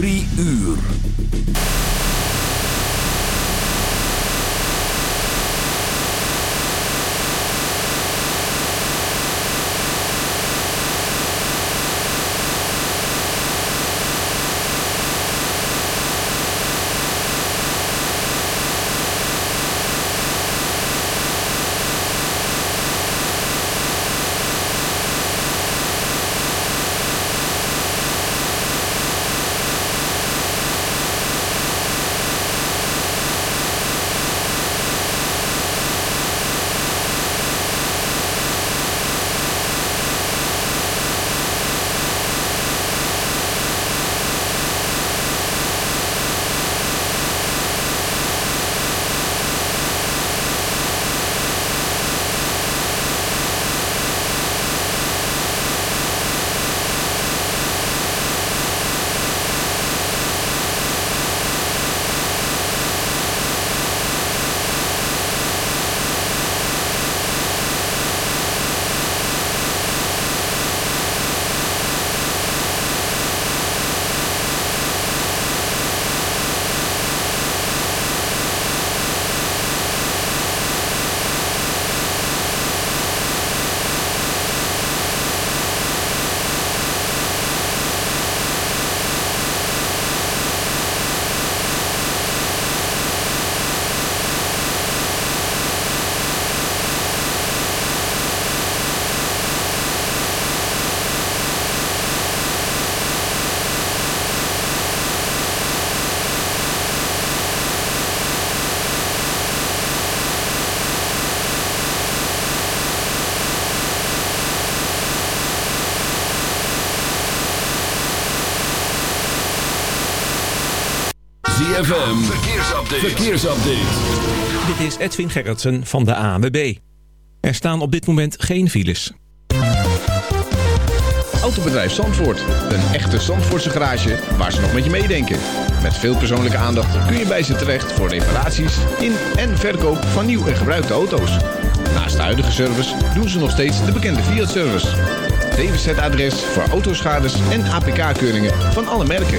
Drie uur. ZFM, verkeersupdate. verkeersupdate. Dit is Edwin Gerritsen van de ANWB. Er staan op dit moment geen files. Autobedrijf Zandvoort. Een echte Zandvoortse garage waar ze nog met je meedenken. Met veel persoonlijke aandacht kun je bij ze terecht voor reparaties in en verkoop van nieuw en gebruikte auto's. Naast de huidige service doen ze nog steeds de bekende Fiat-service. DWZ-adres voor autoschades en APK-keuringen van alle merken.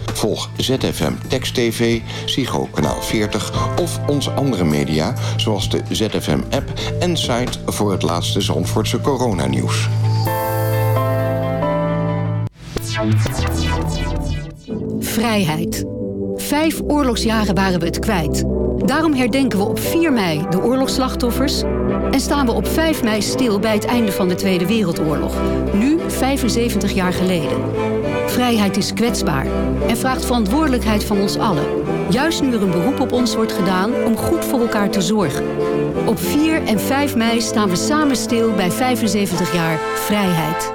Volg ZFM Text TV, Psycho Kanaal 40 of onze andere media... zoals de ZFM-app en site voor het laatste Zandvoortse coronanieuws. Vrijheid. Vijf oorlogsjaren waren we het kwijt. Daarom herdenken we op 4 mei de oorlogsslachtoffers... en staan we op 5 mei stil bij het einde van de Tweede Wereldoorlog. Nu 75 jaar geleden. Vrijheid is kwetsbaar en vraagt verantwoordelijkheid van ons allen. Juist nu er een beroep op ons wordt gedaan om goed voor elkaar te zorgen. Op 4 en 5 mei staan we samen stil bij 75 jaar vrijheid.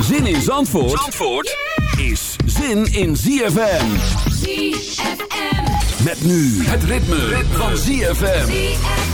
Zin in Zandvoort, Zandvoort is zin in ZFM. ZFM. Met nu het ritme, ritme. van ZFM. trouble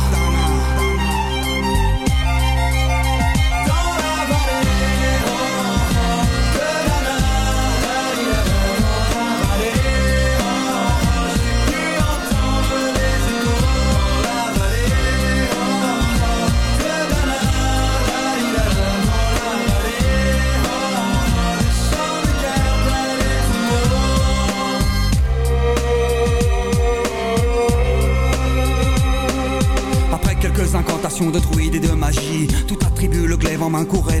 Courait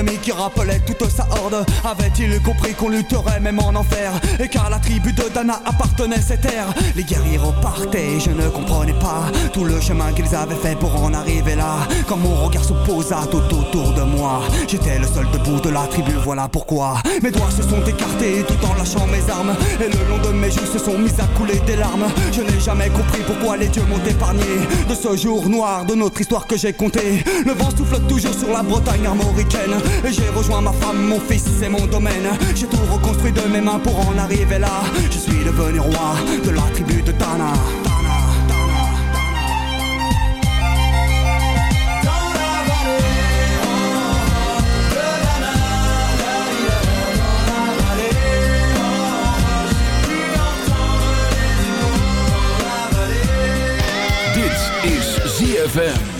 Ennemi qui rappelait toute sa Avait-il compris qu'on lutterait même en enfer? Et car la tribu de Dana appartenait cette terre Les guerriers repartaient, je ne comprenais pas Tout le chemin qu'ils avaient fait pour en arriver là. Quand mon regard se posa tout autour de moi J'étais le seul debout de la tribu, voilà pourquoi. Mes doigts se sont écartés tout en lâchant mes armes. Et le long de mes joues se sont mis à couler des larmes. Je n'ai jamais compris pourquoi les dieux m'ont épargné. De ce jour noir de notre histoire que j'ai compté Le vent souffle toujours sur la Bretagne armoricaine. Et j'ai rejoint ma femme, mon fils, c'est mon domaine J'ai tout reconstruit de mes mains pour en arriver là. Je suis devenu roi de la tribu de Tana. Dit ZFM.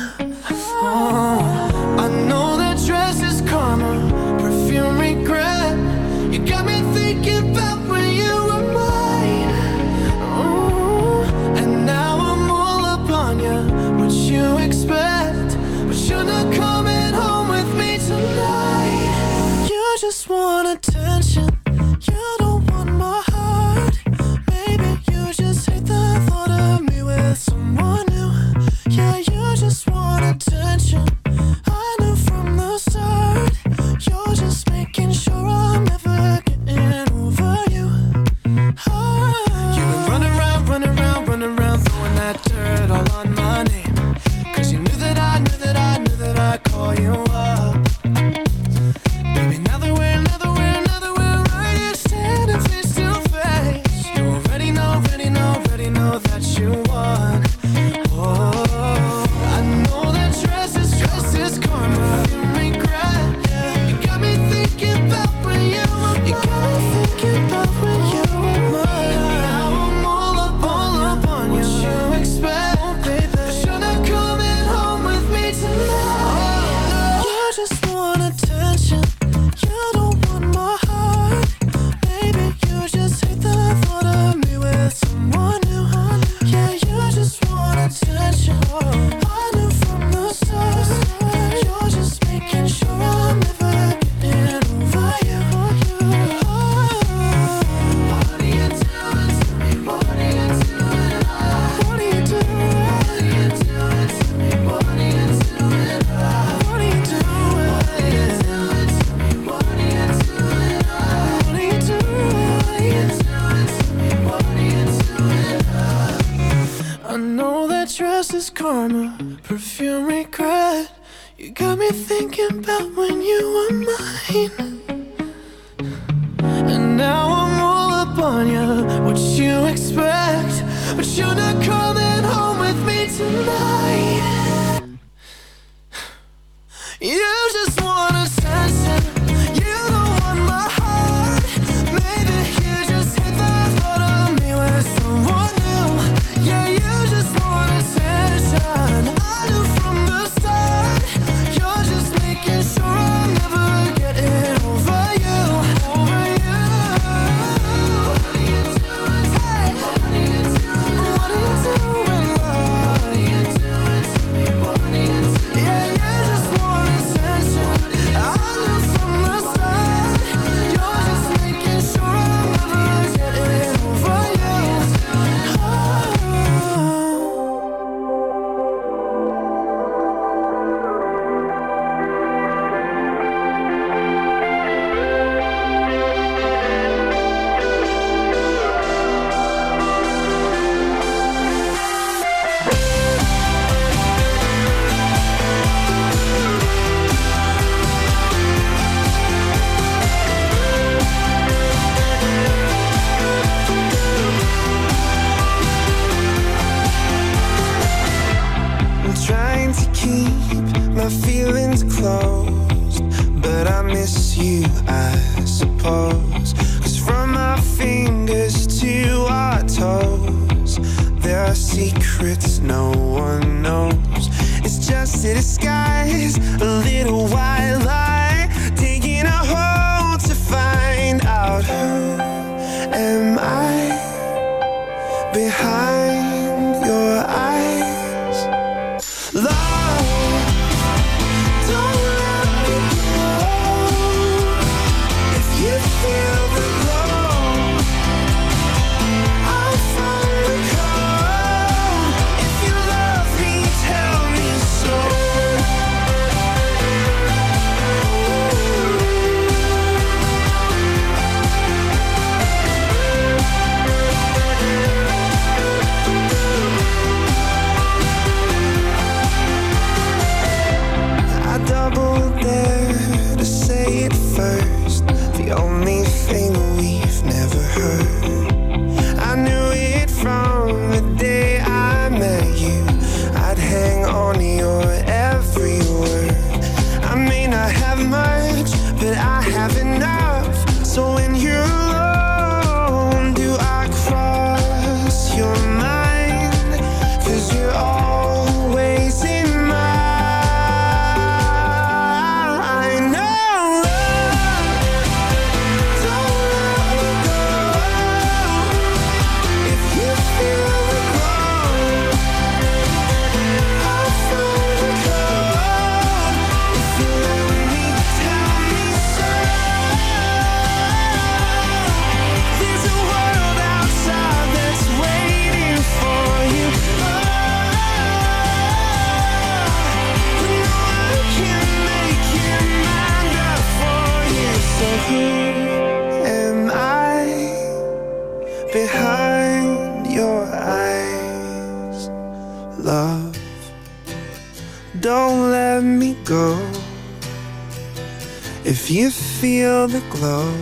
feel the glow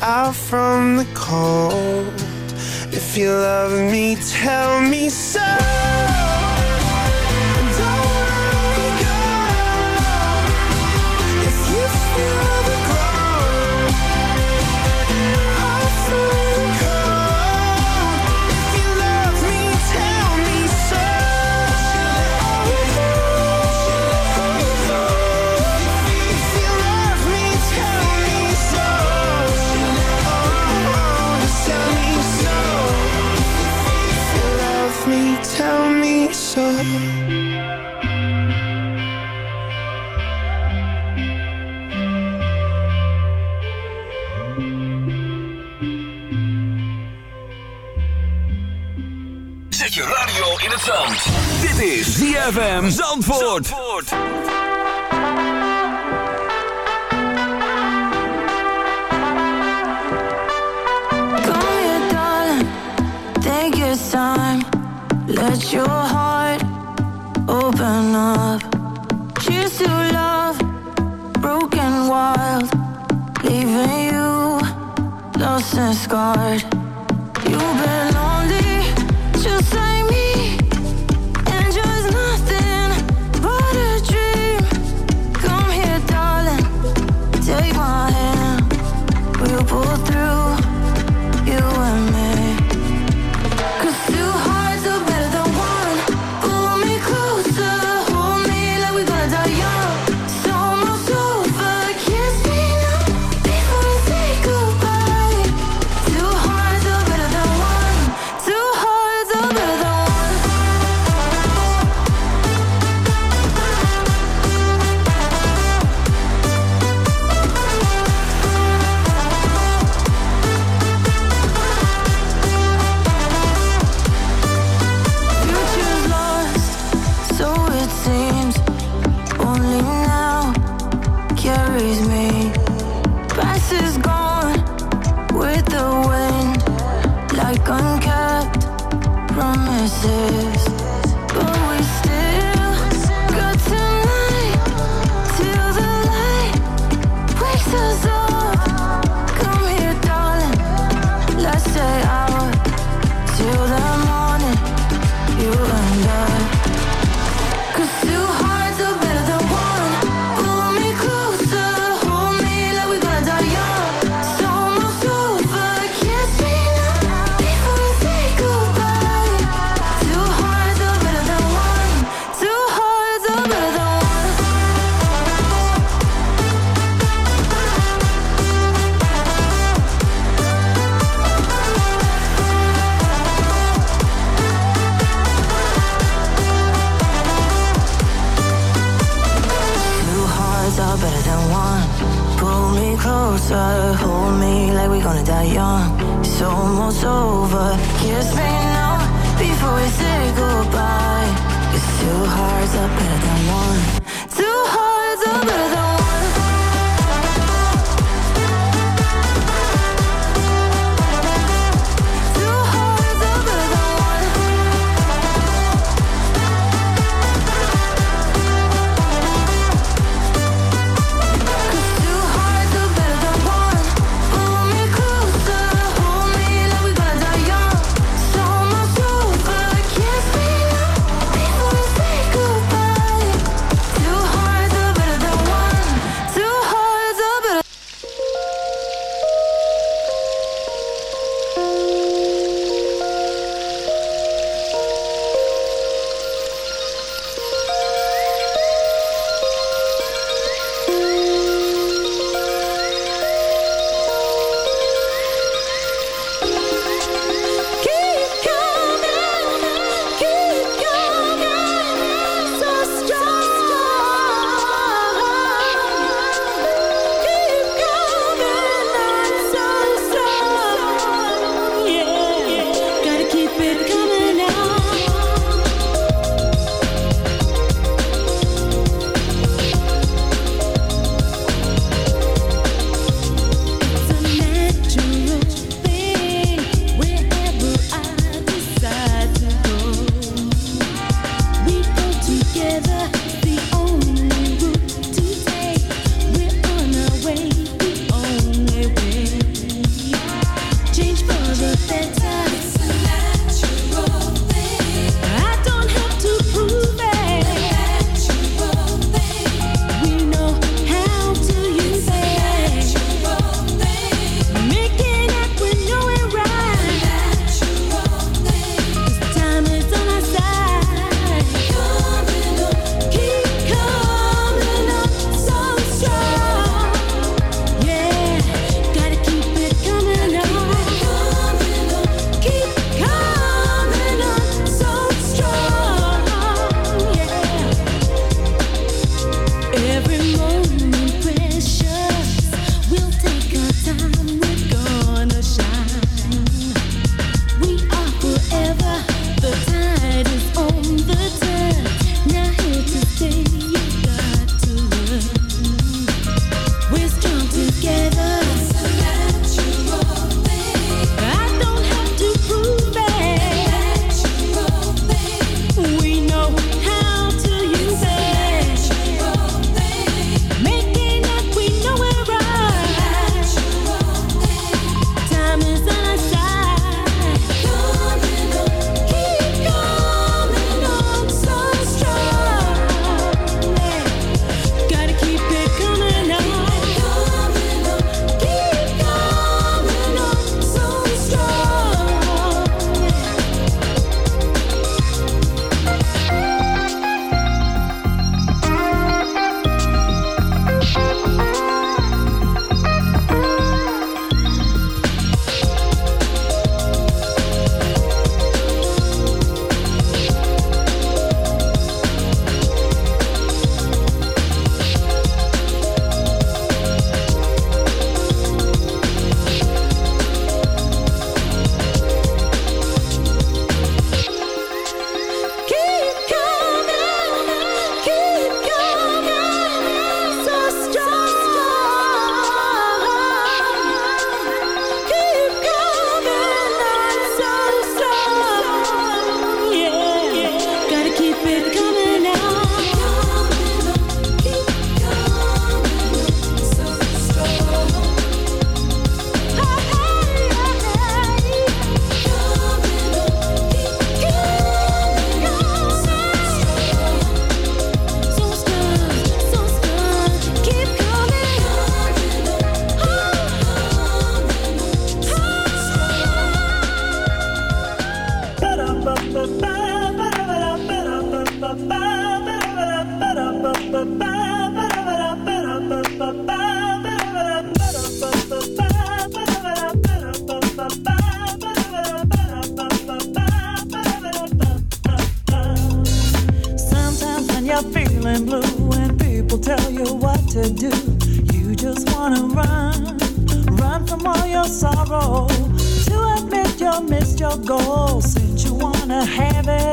out from the cold. If you love me, tell me so. Zet radio in het zand. Dit is ZFM Zandvoort. Zandvoort. Come. Take your time. Let your heart open up. Cheers to love. Broken wild. Leaving you lost and scarred.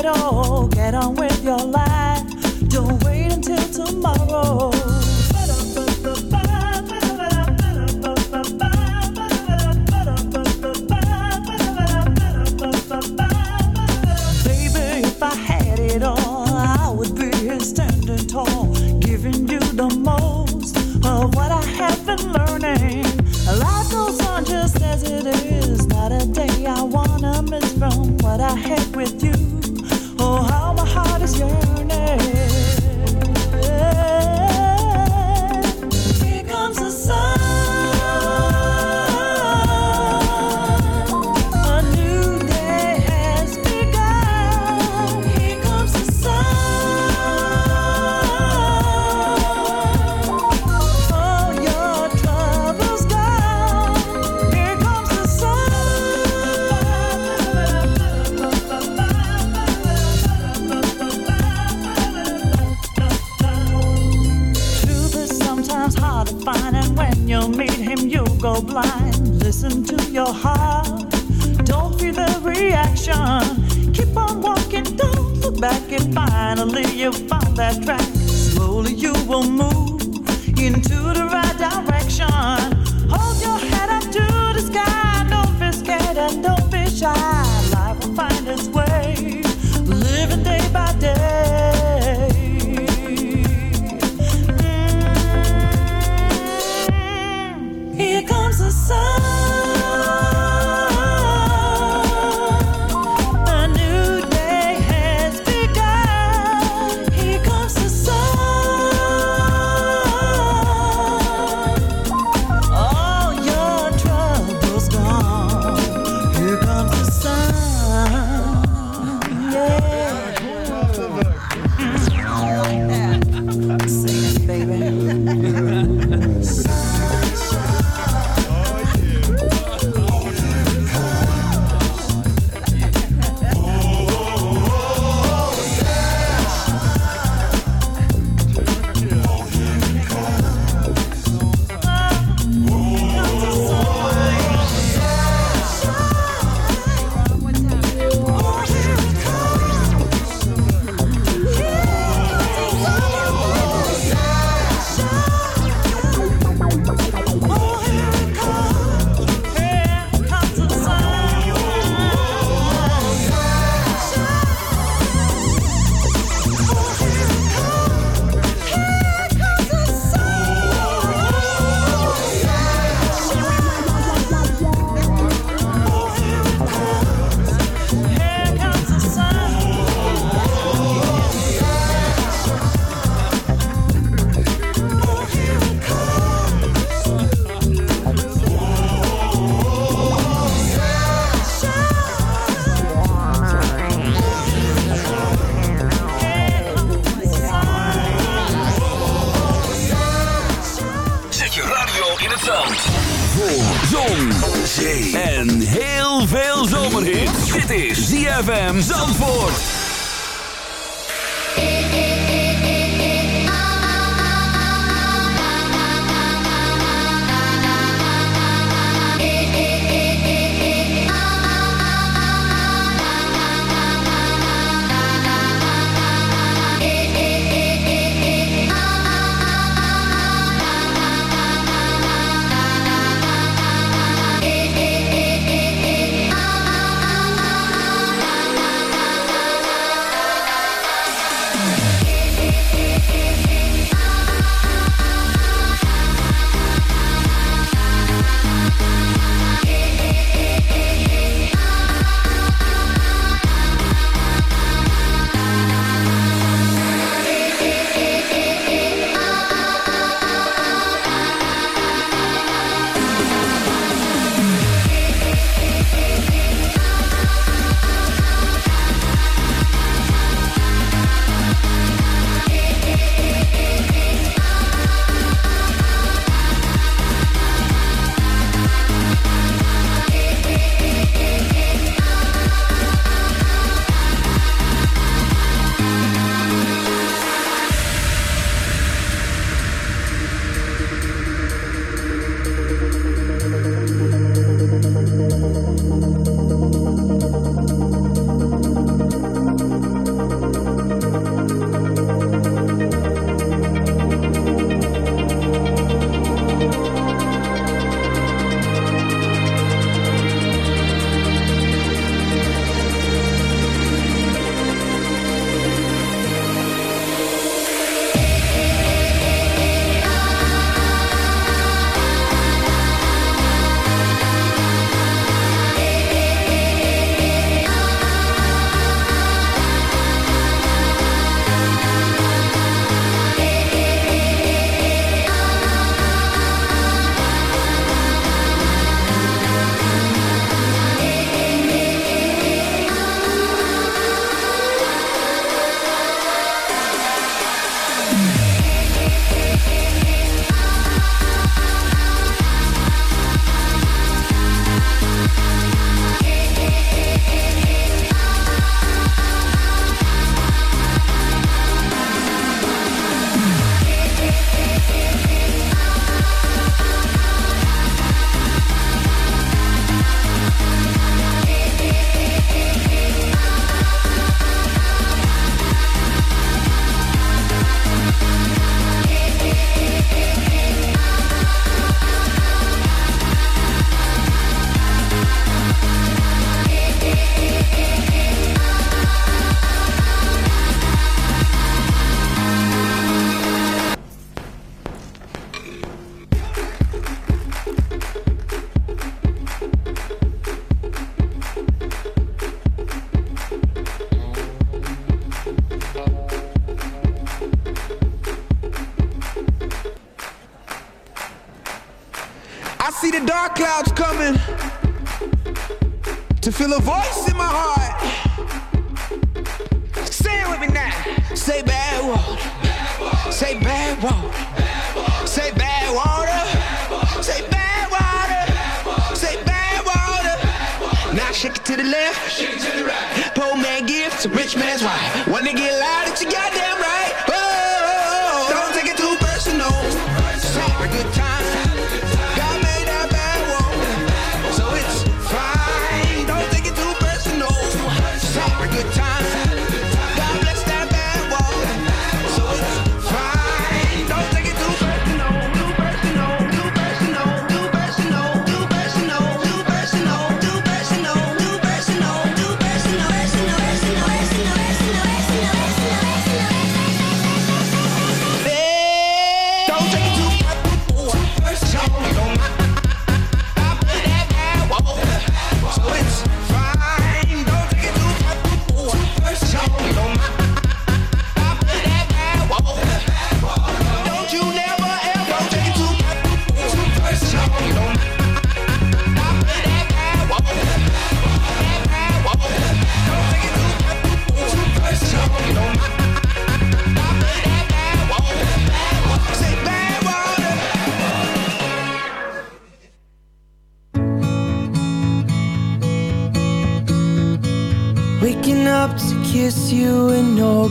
All, get on with ZFM.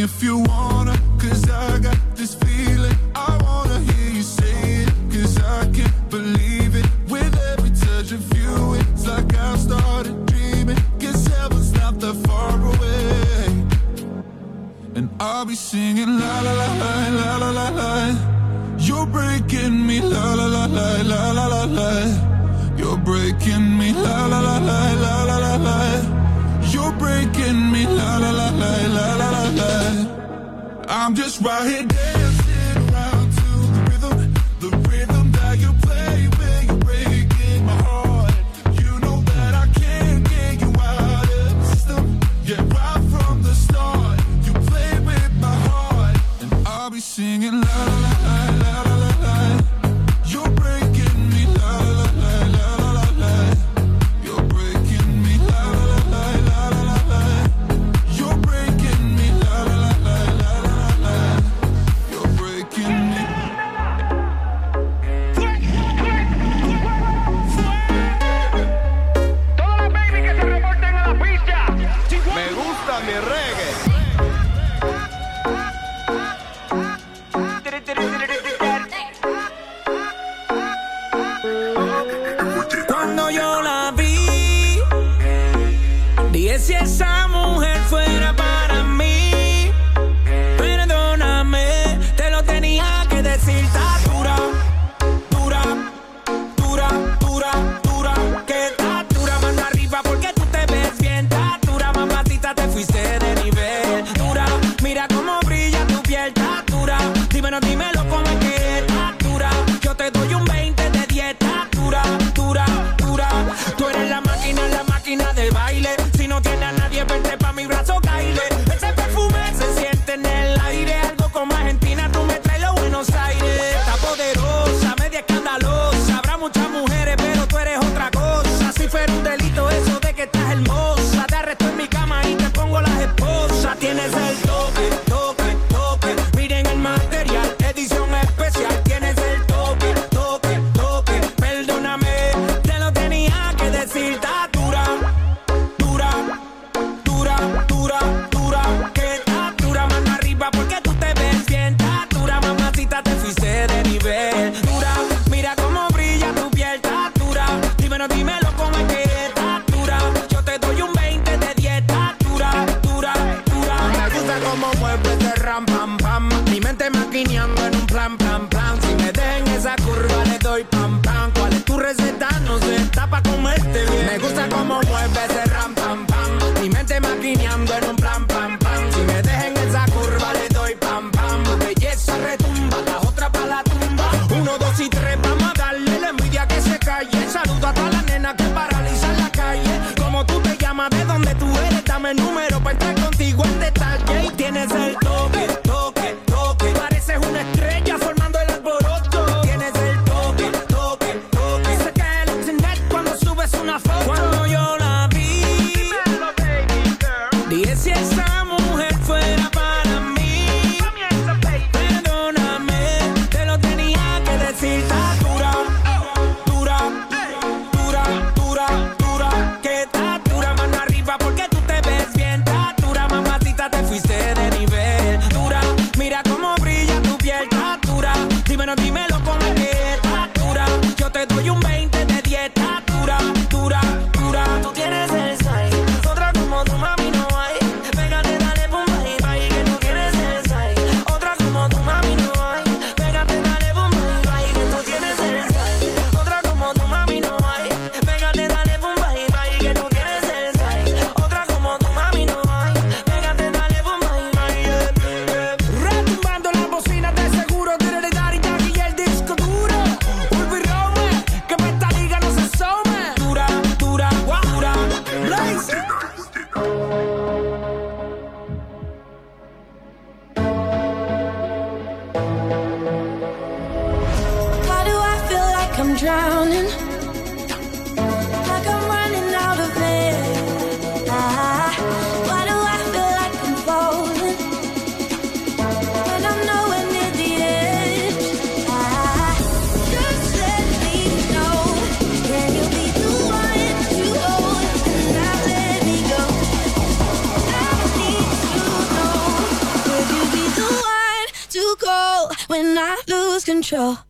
if you want. control.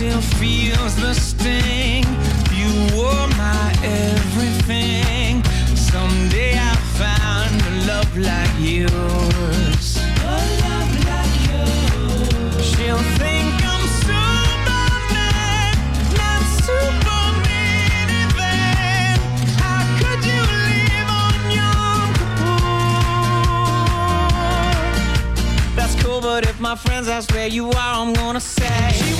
still feels the sting. You were my everything. Someday I'll find a love like yours. A love like yours. She'll think I'm Superman, not Superman. Even. How could you on That's cool, but if my friends ask where you are, I'm gonna say.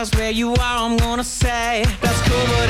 that's where you are, I'm gonna say, that's cool, but